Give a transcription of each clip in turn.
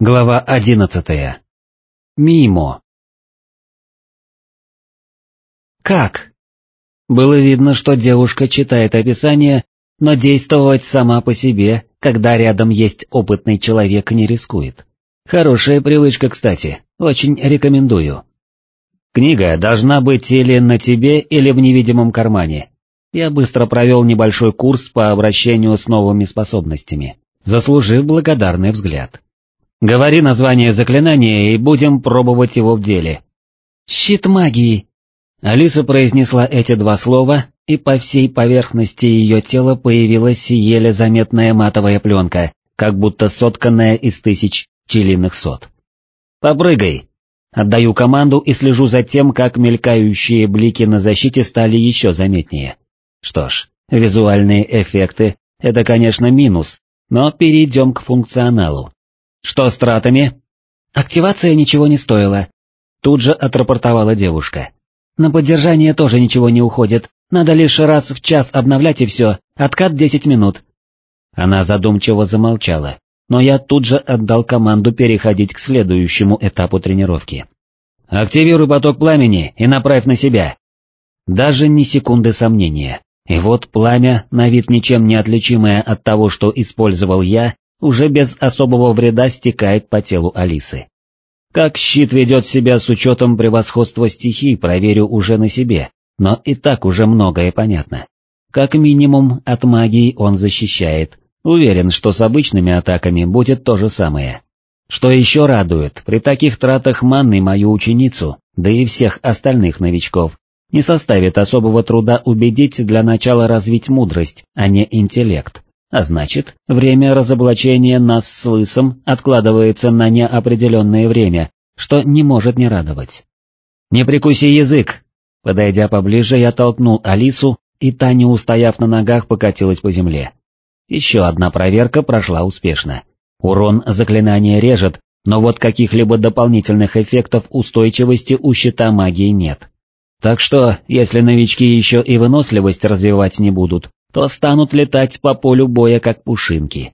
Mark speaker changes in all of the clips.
Speaker 1: Глава одиннадцатая. Мимо. Как? Было видно, что девушка читает описание, но действовать сама по себе, когда рядом есть опытный человек, не рискует. Хорошая привычка, кстати, очень рекомендую. Книга должна быть или на тебе, или в невидимом кармане. Я быстро провел небольшой курс по обращению с новыми способностями, заслужив благодарный взгляд. Говори название заклинания и будем пробовать его в деле. Щит магии. Алиса произнесла эти два слова, и по всей поверхности ее тела появилась еле заметная матовая пленка, как будто сотканная из тысяч пчелиных сот. «Попрыгай!» Отдаю команду и слежу за тем, как мелькающие блики на защите стали еще заметнее. Что ж, визуальные эффекты — это, конечно, минус, но перейдем к функционалу. «Что с тратами?» «Активация ничего не стоила», — тут же отрапортовала девушка. «На поддержание тоже ничего не уходит, надо лишь раз в час обновлять и все, откат десять минут». Она задумчиво замолчала, но я тут же отдал команду переходить к следующему этапу тренировки. «Активируй поток пламени и направь на себя». Даже ни секунды сомнения. И вот пламя, на вид ничем не отличимое от того, что использовал я, уже без особого вреда стекает по телу Алисы. Как щит ведет себя с учетом превосходства стихий, проверю уже на себе, но и так уже многое понятно. Как минимум от магии он защищает, уверен, что с обычными атаками будет то же самое. Что еще радует, при таких тратах манны мою ученицу, да и всех остальных новичков, не составит особого труда убедить для начала развить мудрость, а не интеллект, а значит, время разоблачения нас с Лысом откладывается на неопределенное время, что не может не радовать. «Не прикуси язык!» Подойдя поближе, я толкнул Алису, и та, не устояв на ногах, покатилась по земле. Еще одна проверка прошла успешно. Урон заклинания режет, но вот каких-либо дополнительных эффектов устойчивости у щита магии нет. Так что, если новички еще и выносливость развивать не будут, то станут летать по полю боя как пушинки.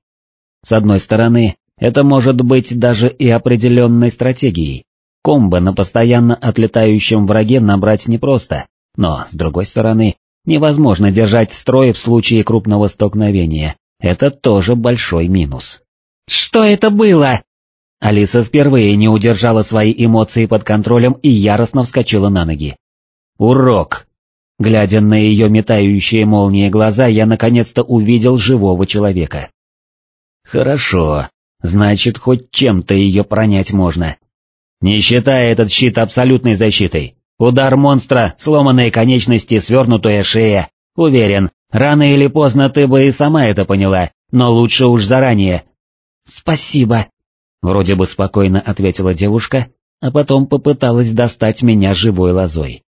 Speaker 1: С одной стороны, это может быть даже и определенной стратегией. Комбо на постоянно отлетающем враге набрать непросто, но, с другой стороны, невозможно держать строй в случае крупного столкновения, это тоже большой минус. «Что это было?» Алиса впервые не удержала свои эмоции под контролем и яростно вскочила на ноги. «Урок!» Глядя на ее метающие молнии глаза, я наконец-то увидел живого человека. Хорошо, значит, хоть чем-то ее пронять можно. Не считая этот щит абсолютной защитой. Удар монстра, сломанные конечности, свернутая шея. Уверен, рано или поздно ты бы и сама это поняла, но лучше уж заранее. Спасибо. Вроде бы спокойно ответила девушка, а потом попыталась достать меня живой лозой.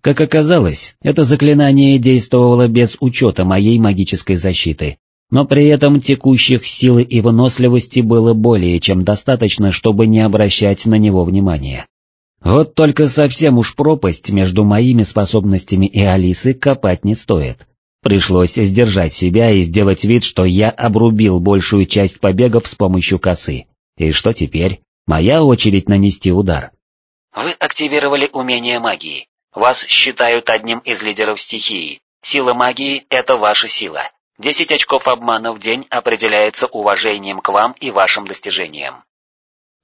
Speaker 1: Как оказалось, это заклинание действовало без учета моей магической защиты, но при этом текущих силы и выносливости было более чем достаточно, чтобы не обращать на него внимания. Вот только совсем уж пропасть между моими способностями и Алисы копать не стоит. Пришлось сдержать себя и сделать вид, что я обрубил большую часть побегов с помощью косы. И что теперь? Моя очередь нанести удар.
Speaker 2: Вы активировали умение магии. Вас считают одним из лидеров стихии. Сила магии — это ваша сила. Десять очков обмана в день определяется уважением к вам и вашим достижениям.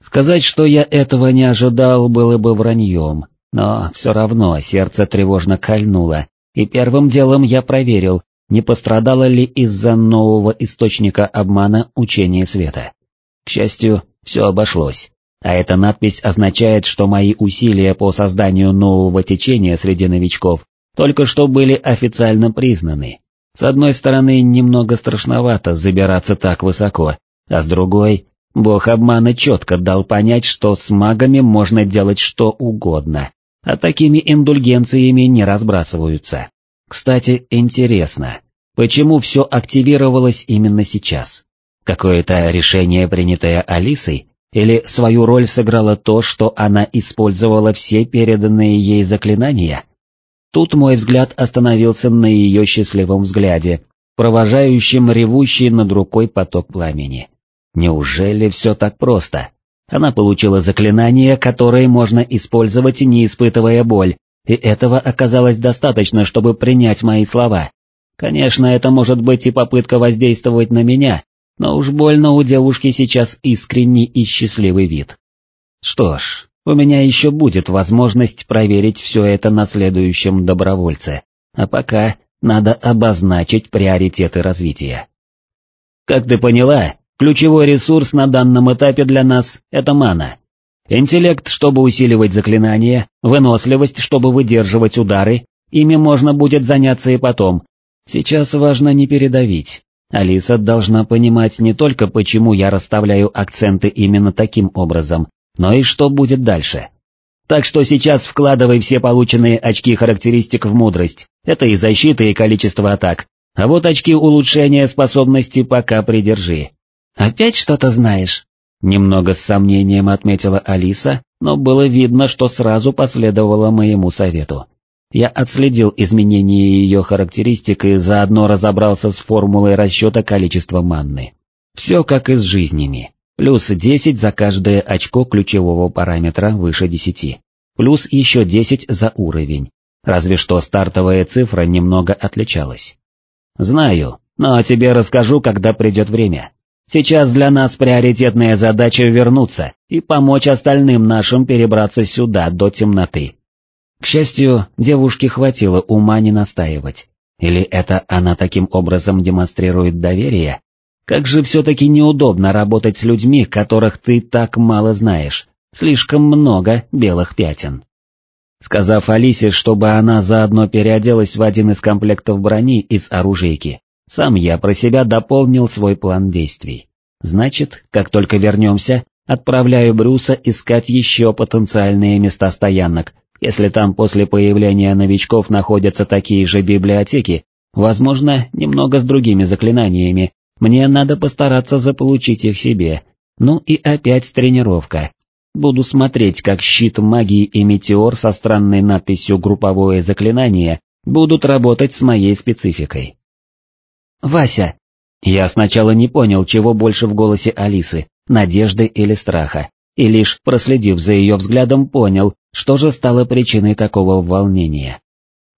Speaker 1: Сказать, что я этого не ожидал, было бы враньем, но все равно сердце тревожно кольнуло, и первым делом я проверил, не пострадало ли из-за нового источника обмана учение света. К счастью, все обошлось. А эта надпись означает, что мои усилия по созданию нового течения среди новичков только что были официально признаны. С одной стороны, немного страшновато забираться так высоко, а с другой, бог обмана четко дал понять, что с магами можно делать что угодно, а такими индульгенциями не разбрасываются. Кстати, интересно, почему все активировалось именно сейчас? Какое-то решение, принятое Алисой, или свою роль сыграло то, что она использовала все переданные ей заклинания? Тут мой взгляд остановился на ее счастливом взгляде, провожающем ревущий над рукой поток пламени. Неужели все так просто? Она получила заклинание, которое можно использовать, не испытывая боль, и этого оказалось достаточно, чтобы принять мои слова. Конечно, это может быть и попытка воздействовать на меня, но уж больно у девушки сейчас искренний и счастливый вид. Что ж, у меня еще будет возможность проверить все это на следующем добровольце, а пока надо обозначить приоритеты развития. Как ты поняла, ключевой ресурс на данном этапе для нас — это мана. Интеллект, чтобы усиливать заклинания, выносливость, чтобы выдерживать удары, ими можно будет заняться и потом. Сейчас важно не передавить. Алиса должна понимать не только почему я расставляю акценты именно таким образом, но и что будет дальше. Так что сейчас вкладывай все полученные очки характеристик в мудрость, это и защита, и количество атак, а вот очки улучшения способности пока придержи. Опять что-то знаешь? Немного с сомнением отметила Алиса, но было видно, что сразу последовало моему совету. Я отследил изменения ее характеристик и заодно разобрался с формулой расчета количества манны. Все как и с жизнями. Плюс 10 за каждое очко ключевого параметра выше 10. Плюс еще 10 за уровень. Разве что стартовая цифра немного отличалась. Знаю, но тебе расскажу, когда придет время. Сейчас для нас приоритетная задача вернуться и помочь остальным нашим перебраться сюда до темноты. К счастью, девушке хватило ума не настаивать. Или это она таким образом демонстрирует доверие? Как же все-таки неудобно работать с людьми, которых ты так мало знаешь, слишком много белых пятен. Сказав Алисе, чтобы она заодно переоделась в один из комплектов брони из оружейки, сам я про себя дополнил свой план действий. Значит, как только вернемся, отправляю Брюса искать еще потенциальные места стоянок, если там после появления новичков находятся такие же библиотеки, возможно, немного с другими заклинаниями, мне надо постараться заполучить их себе. Ну и опять тренировка. Буду смотреть, как щит магии и метеор со странной надписью «Групповое заклинание» будут работать с моей спецификой. «Вася!» Я сначала не понял, чего больше в голосе Алисы, надежды или страха, и лишь проследив за ее взглядом понял, что же стало причиной такого волнения.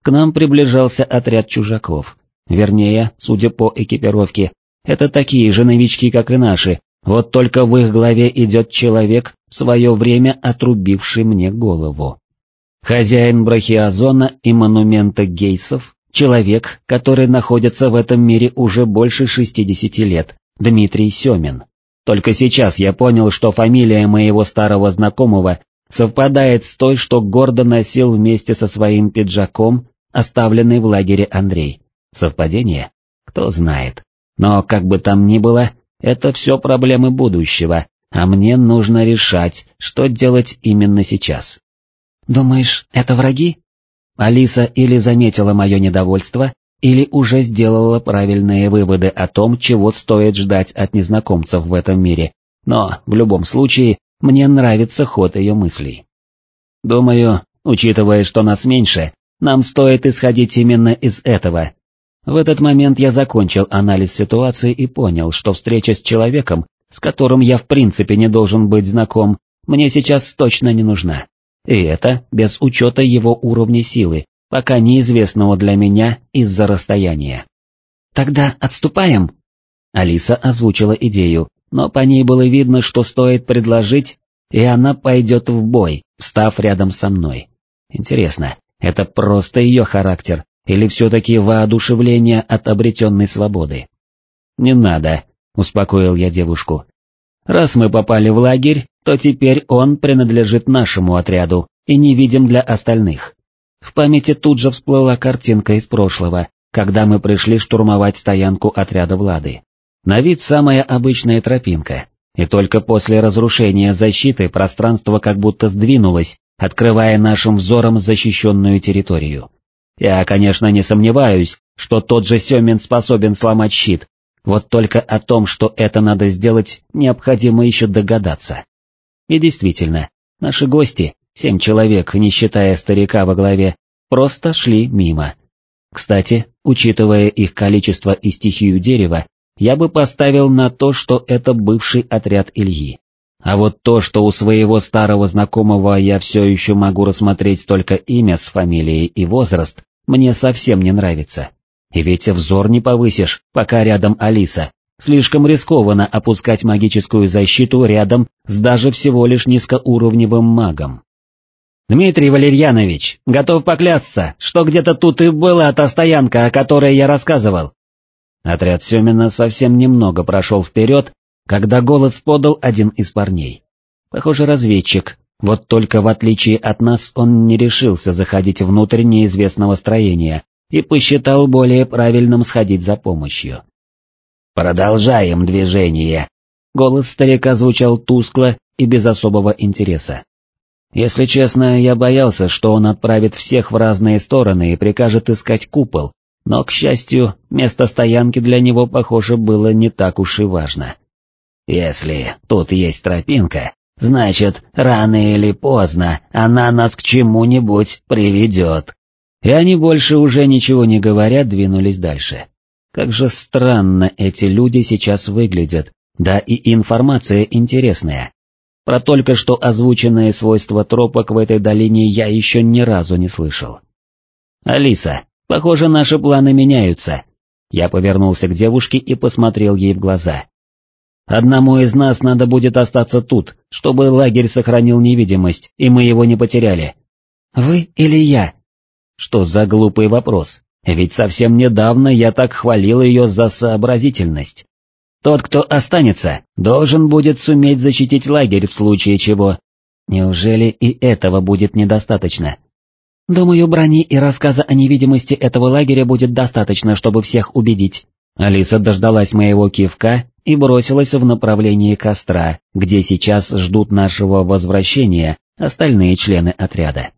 Speaker 1: К нам приближался отряд чужаков, вернее, судя по экипировке, это такие же новички, как и наши, вот только в их главе идет человек, в свое время отрубивший мне голову. Хозяин брахиозона и монумента гейсов Человек, который находится в этом мире уже больше 60 лет, Дмитрий Семин. Только сейчас я понял, что фамилия моего старого знакомого совпадает с той, что гордо носил вместе со своим пиджаком, оставленный в лагере Андрей. Совпадение? Кто знает. Но как бы там ни было, это все проблемы будущего, а мне нужно решать, что делать именно сейчас. «Думаешь, это враги?» Алиса или заметила мое недовольство, или уже сделала правильные выводы о том, чего стоит ждать от незнакомцев в этом мире, но, в любом случае, мне нравится ход ее мыслей. Думаю, учитывая, что нас меньше, нам стоит исходить именно из этого. В этот момент я закончил анализ ситуации и понял, что встреча с человеком, с которым я в принципе не должен быть знаком, мне сейчас точно не нужна. И это без учета его уровня силы, пока неизвестного для меня из-за расстояния. «Тогда отступаем?» Алиса озвучила идею, но по ней было видно, что стоит предложить, и она пойдет в бой, став рядом со мной. Интересно, это просто ее характер, или все-таки воодушевление от обретенной свободы? «Не надо», — успокоил я девушку. «Раз мы попали в лагерь, то теперь он принадлежит нашему отряду и невидим для остальных. В памяти тут же всплыла картинка из прошлого, когда мы пришли штурмовать стоянку отряда Влады. На вид самая обычная тропинка, и только после разрушения защиты пространство как будто сдвинулось, открывая нашим взором защищенную территорию. Я, конечно, не сомневаюсь, что тот же Семин способен сломать щит, вот только о том, что это надо сделать, необходимо еще догадаться. И действительно, наши гости, семь человек, не считая старика во главе, просто шли мимо. Кстати, учитывая их количество и стихию дерева, я бы поставил на то, что это бывший отряд Ильи. А вот то, что у своего старого знакомого я все еще могу рассмотреть только имя с фамилией и возраст, мне совсем не нравится. И ведь взор не повысишь, пока рядом Алиса. Слишком рискованно опускать магическую защиту рядом с даже всего лишь низкоуровневым магом. «Дмитрий Валерьянович, готов поклясться, что где-то тут и была та стоянка, о которой я рассказывал». Отряд Семина совсем немного прошел вперед, когда голос подал один из парней. Похоже, разведчик, вот только в отличие от нас он не решился заходить внутрь неизвестного строения и посчитал более правильным сходить за помощью. «Продолжаем движение!» Голос старика звучал тускло и без особого интереса. Если честно, я боялся, что он отправит всех в разные стороны и прикажет искать купол, но, к счастью, место стоянки для него, похоже, было не так уж и важно. Если тут есть тропинка, значит, рано или поздно она нас к чему-нибудь приведет. И они больше уже ничего не говоря двинулись дальше. Как же странно эти люди сейчас выглядят, да и информация интересная. Про только что озвученные свойства тропок в этой долине я еще ни разу не слышал. «Алиса, похоже, наши планы меняются». Я повернулся к девушке и посмотрел ей в глаза. «Одному из нас надо будет остаться тут, чтобы лагерь сохранил невидимость, и мы его не потеряли». «Вы или я?» Что за глупый вопрос? Ведь совсем недавно я так хвалил ее за сообразительность. Тот, кто останется, должен будет суметь защитить лагерь в случае чего. Неужели и этого будет недостаточно? Думаю, брони и рассказа о невидимости этого лагеря будет достаточно, чтобы всех убедить. Алиса дождалась моего кивка и бросилась в направлении костра, где сейчас ждут нашего возвращения остальные члены отряда.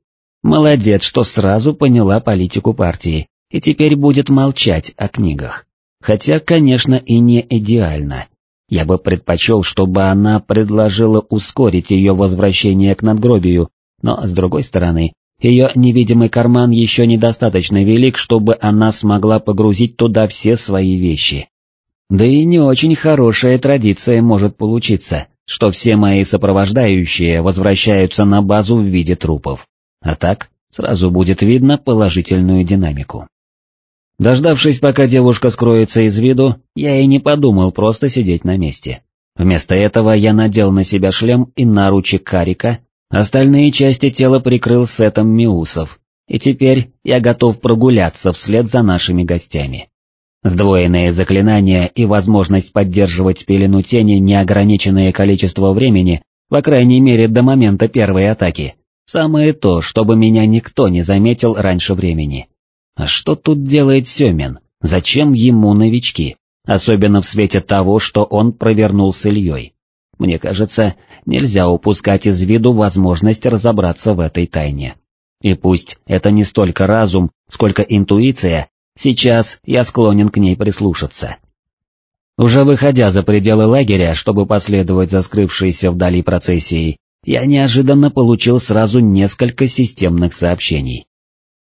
Speaker 1: Молодец, что сразу поняла политику партии, и теперь будет молчать о книгах. Хотя, конечно, и не идеально. Я бы предпочел, чтобы она предложила ускорить ее возвращение к надгробию, но, с другой стороны, ее невидимый карман еще недостаточно велик, чтобы она смогла погрузить туда все свои вещи. Да и не очень хорошая традиция может получиться, что все мои сопровождающие возвращаются на базу в виде трупов. А так, сразу будет видно положительную динамику. Дождавшись, пока девушка скроется из виду, я и не подумал просто сидеть на месте. Вместо этого я надел на себя шлем и наручи карика, остальные части тела прикрыл сетом миусов, и теперь я готов прогуляться вслед за нашими гостями. Сдвоенные заклинания и возможность поддерживать пелену тени неограниченное количество времени, по крайней мере до момента первой атаки, самое то, чтобы меня никто не заметил раньше времени. А что тут делает Семин? Зачем ему новички? Особенно в свете того, что он провернул с Ильей. Мне кажется, нельзя упускать из виду возможность разобраться в этой тайне. И пусть это не столько разум, сколько интуиция, сейчас я склонен к ней прислушаться. Уже выходя за пределы лагеря, чтобы последовать за скрывшейся вдали процессией, я неожиданно получил сразу несколько системных сообщений.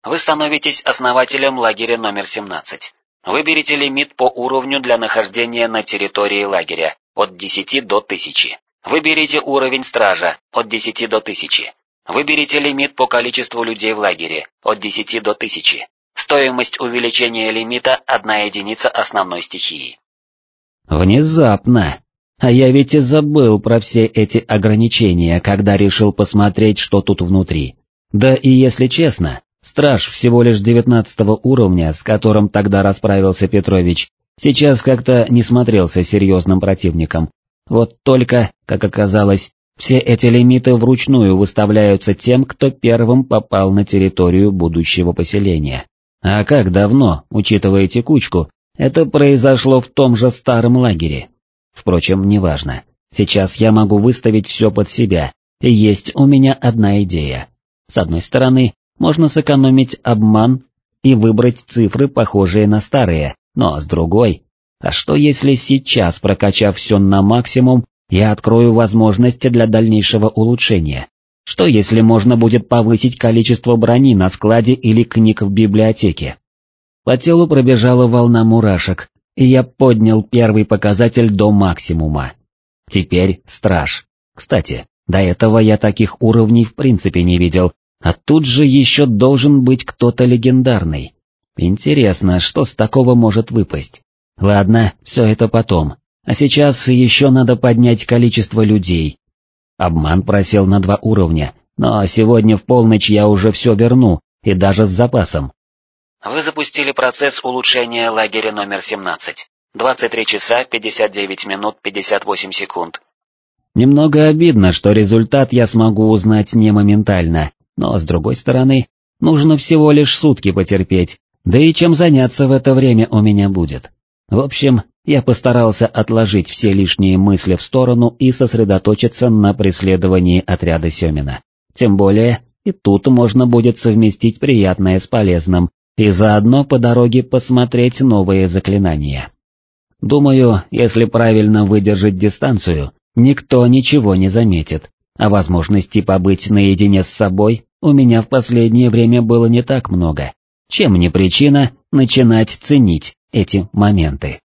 Speaker 2: Вы становитесь основателем лагеря номер 17. Выберите лимит по уровню для нахождения на территории лагеря от 10 до 1000. Выберите уровень стража от 10 до 1000. Выберите лимит по количеству людей в лагере от 10 до 1000. Стоимость увеличения лимита – одна единица основной стихии.
Speaker 1: Внезапно. А я ведь и забыл про все эти ограничения, когда решил посмотреть, что тут внутри. Да и если честно, Страж всего лишь девятнадцатого уровня, с которым тогда расправился Петрович, сейчас как-то не смотрелся серьезным противником. Вот только, как оказалось, все эти лимиты вручную выставляются тем, кто первым попал на территорию будущего поселения. А как давно, учитывая текучку, это произошло в том же старом лагере? Впрочем, неважно. Сейчас я могу выставить все под себя, и есть у меня одна идея. С одной стороны, можно сэкономить обман и выбрать цифры, похожие на старые, но с другой, а что если сейчас, прокачав все на максимум, я открою возможности для дальнейшего улучшения? Что если можно будет повысить количество брони на складе или книг в библиотеке? По телу пробежала волна мурашек, и я поднял первый показатель до максимума. Теперь страж. Кстати, до этого я таких уровней в принципе не видел, а тут же еще должен быть кто-то легендарный. Интересно, что с такого может выпасть? Ладно, все это потом. А сейчас еще надо поднять количество людей. Обман просел на два уровня, но сегодня в полночь я уже все верну, и даже с запасом.
Speaker 2: Вы запустили процесс улучшения лагеря номер 17. 23 часа 59 минут 58 секунд.
Speaker 1: Немного обидно, что результат я смогу узнать не моментально, но с другой стороны, нужно всего лишь сутки потерпеть, да и чем заняться в это время у меня будет. В общем, я постарался отложить все лишние мысли в сторону и сосредоточиться на преследовании отряда Семина. Тем более, и тут можно будет совместить приятное с полезным, и заодно по дороге посмотреть новые заклинания. Думаю, если правильно выдержать дистанцию, никто ничего не заметит, а возможности побыть наедине с собой у меня в последнее время было не так много, чем не причина начинать ценить эти моменты.